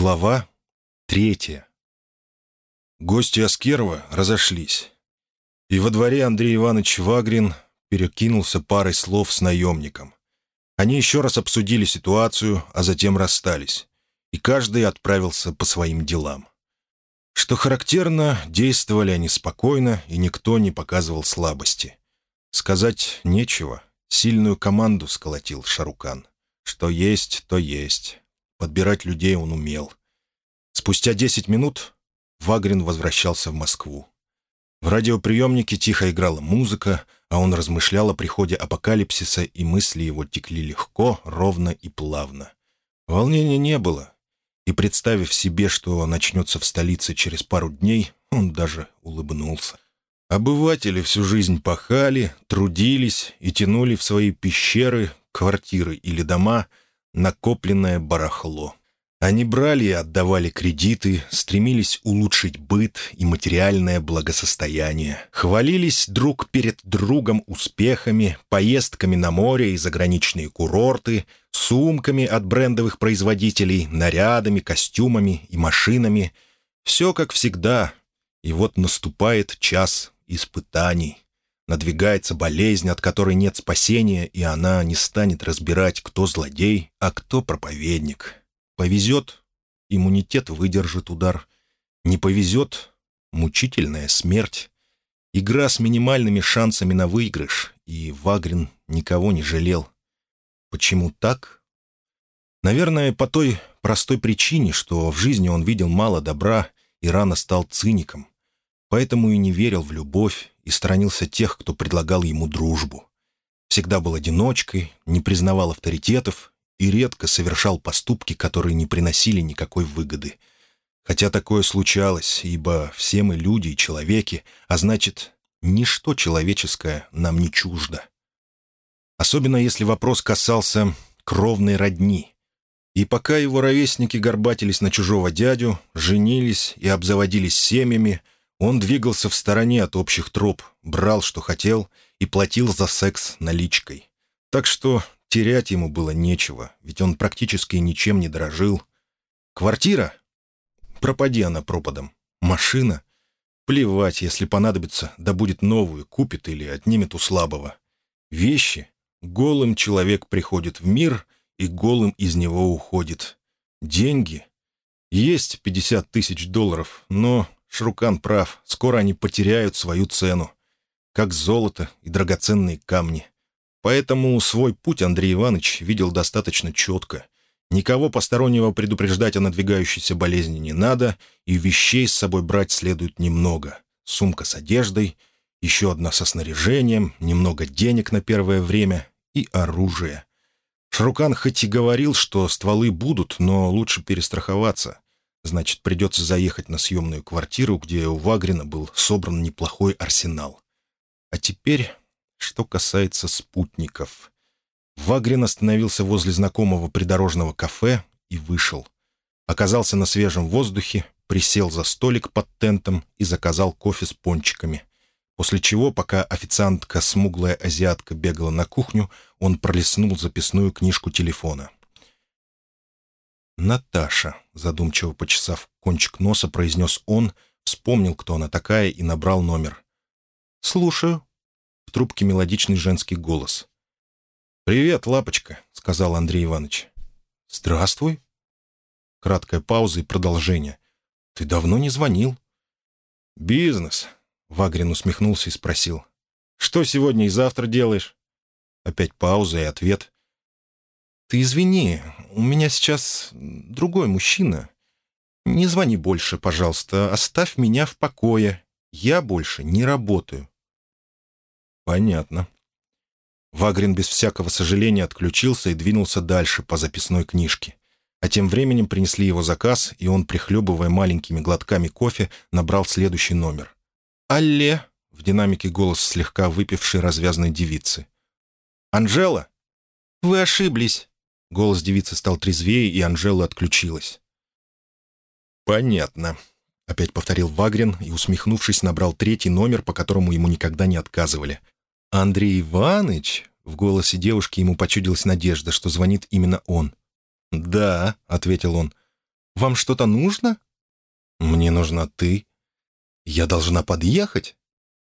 Глава третья. Гости Аскерова разошлись. И во дворе Андрей Иванович Вагрин перекинулся парой слов с наемником. Они еще раз обсудили ситуацию, а затем расстались. И каждый отправился по своим делам. Что характерно, действовали они спокойно, и никто не показывал слабости. Сказать нечего. Сильную команду сколотил Шарукан. Что есть, то есть. Подбирать людей он умел. Спустя десять минут Вагрин возвращался в Москву. В радиоприемнике тихо играла музыка, а он размышлял о приходе апокалипсиса, и мысли его текли легко, ровно и плавно. Волнения не было, и, представив себе, что начнется в столице через пару дней, он даже улыбнулся. Обыватели всю жизнь пахали, трудились и тянули в свои пещеры, квартиры или дома — накопленное барахло. Они брали и отдавали кредиты, стремились улучшить быт и материальное благосостояние, хвалились друг перед другом успехами, поездками на море и заграничные курорты, сумками от брендовых производителей, нарядами, костюмами и машинами. Все как всегда. И вот наступает час испытаний. Надвигается болезнь, от которой нет спасения, и она не станет разбирать, кто злодей, а кто проповедник. Повезет — иммунитет выдержит удар. Не повезет — мучительная смерть. Игра с минимальными шансами на выигрыш, и Вагрин никого не жалел. Почему так? Наверное, по той простой причине, что в жизни он видел мало добра и рано стал циником. Поэтому и не верил в любовь и сторонился тех, кто предлагал ему дружбу. Всегда был одиночкой, не признавал авторитетов и редко совершал поступки, которые не приносили никакой выгоды. Хотя такое случалось, ибо все мы люди и человеки, а значит, ничто человеческое нам не чуждо. Особенно если вопрос касался кровной родни. И пока его ровесники горбатились на чужого дядю, женились и обзаводились семьями, он двигался в стороне от общих троп, брал, что хотел, и платил за секс наличкой. Так что терять ему было нечего, ведь он практически ничем не дорожил. Квартира? Пропади она пропадом. Машина? Плевать, если понадобится, да будет новую, купит или отнимет у слабого. Вещи? Голым человек приходит в мир, и голым из него уходит. Деньги? Есть 50 тысяч долларов, но Шрукан прав, скоро они потеряют свою цену, как золото и драгоценные камни. Поэтому свой путь Андрей Иванович видел достаточно четко. Никого постороннего предупреждать о надвигающейся болезни не надо, и вещей с собой брать следует немного. Сумка с одеждой, еще одна со снаряжением, немного денег на первое время и оружие. Шрукан хоть и говорил, что стволы будут, но лучше перестраховаться. Значит, придется заехать на съемную квартиру, где у Вагрина был собран неплохой арсенал. А теперь, что касается спутников. Вагрин остановился возле знакомого придорожного кафе и вышел. Оказался на свежем воздухе, присел за столик под тентом и заказал кофе с пончиками. После чего, пока официантка, смуглая азиатка, бегала на кухню, он пролистнул записную книжку телефона — «Наташа», — задумчиво почесав кончик носа, произнес он, вспомнил, кто она такая, и набрал номер. «Слушаю». В трубке мелодичный женский голос. «Привет, лапочка», — сказал Андрей Иванович. «Здравствуй». Краткая пауза и продолжение. «Ты давно не звонил». «Бизнес», — Вагрин усмехнулся и спросил. «Что сегодня и завтра делаешь?» Опять пауза и ответ. «Ты извини, у меня сейчас другой мужчина. Не звони больше, пожалуйста, оставь меня в покое. Я больше не работаю». «Понятно». Вагрин без всякого сожаления отключился и двинулся дальше по записной книжке. А тем временем принесли его заказ, и он, прихлебывая маленькими глотками кофе, набрал следующий номер. «Алле!» — в динамике голос слегка выпившей развязной девицы. «Анжела?» «Вы ошиблись. Голос девицы стал трезвее, и Анжела отключилась. «Понятно», — опять повторил Вагрин и, усмехнувшись, набрал третий номер, по которому ему никогда не отказывали. «Андрей Иваныч?» — в голосе девушки ему почудилась надежда, что звонит именно он. «Да», — ответил он. Вам что-то нужно?» «Мне нужна ты. Я должна подъехать?»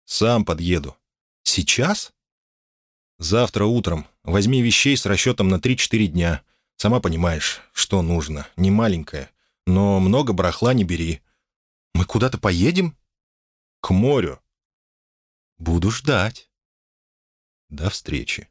«Сам подъеду». «Сейчас?» «Завтра утром. Возьми вещей с расчетом на 3-4 дня. Сама понимаешь, что нужно. Не маленькое. Но много барахла не бери». «Мы куда-то поедем?» «К морю». «Буду ждать». До встречи.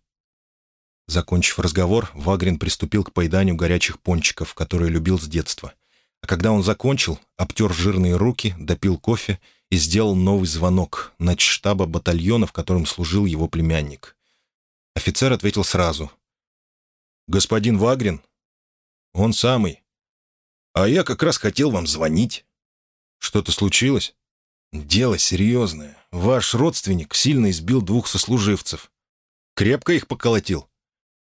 Закончив разговор, Вагрин приступил к поеданию горячих пончиков, которые любил с детства. А когда он закончил, обтер жирные руки, допил кофе и сделал новый звонок на штаба батальона, в котором служил его племянник. Офицер ответил сразу. «Господин Вагрин?» «Он самый. А я как раз хотел вам звонить». «Что-то случилось?» «Дело серьезное. Ваш родственник сильно избил двух сослуживцев. Крепко их поколотил.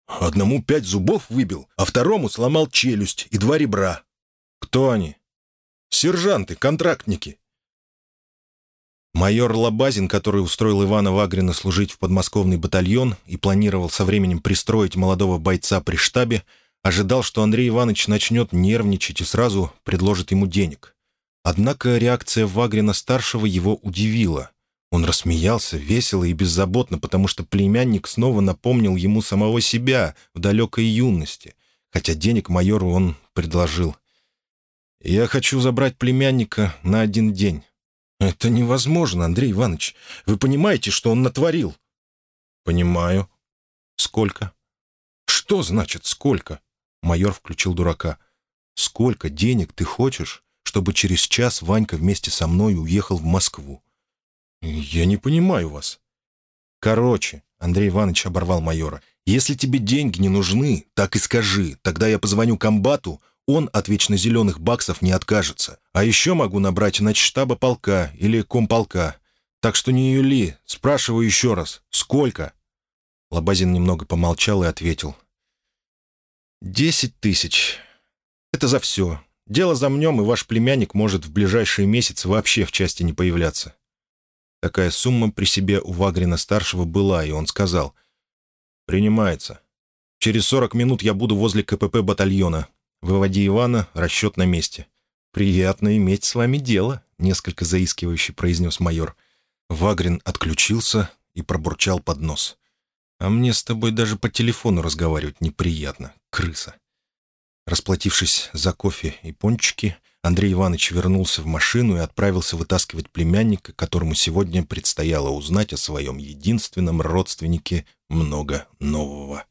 Одному пять зубов выбил, а второму сломал челюсть и два ребра. Кто они? Сержанты, контрактники. Майор Лобазин, который устроил Ивана Вагрина служить в подмосковный батальон и планировал со временем пристроить молодого бойца при штабе, ожидал, что Андрей Иванович начнет нервничать и сразу предложит ему денег. Однако реакция Вагрина-старшего его удивила. Он рассмеялся весело и беззаботно, потому что племянник снова напомнил ему самого себя в далекой юности, хотя денег майору он предложил. «Я хочу забрать племянника на один день». «Это невозможно, Андрей Иванович. Вы понимаете, что он натворил?» «Понимаю». «Сколько?» «Что значит «сколько»?» Майор включил дурака. «Сколько денег ты хочешь, чтобы через час Ванька вместе со мной уехал в Москву?» «Я не понимаю вас». «Короче», — Андрей Иванович оборвал майора, «если тебе деньги не нужны, так и скажи. Тогда я позвоню комбату, он от вечно зеленых баксов не откажется. А еще могу набрать штаба полка или комполка. Так что не юли, спрашиваю еще раз, сколько?» Лобазин немного помолчал и ответил. «Десять тысяч. Это за все. Дело замнем, и ваш племянник может в ближайшие месяцы вообще в части не появляться. Такая сумма при себе у Вагрина-старшего была, и он сказал. «Принимается. Через 40 минут я буду возле КПП батальона. Выводи Ивана, расчет на месте». «Приятно иметь с вами дело», — несколько заискивающе произнес майор. Вагрин отключился и пробурчал под нос. «А мне с тобой даже по телефону разговаривать неприятно, крыса». Расплатившись за кофе и пончики, Андрей Иванович вернулся в машину и отправился вытаскивать племянника, которому сегодня предстояло узнать о своем единственном родственнике много нового.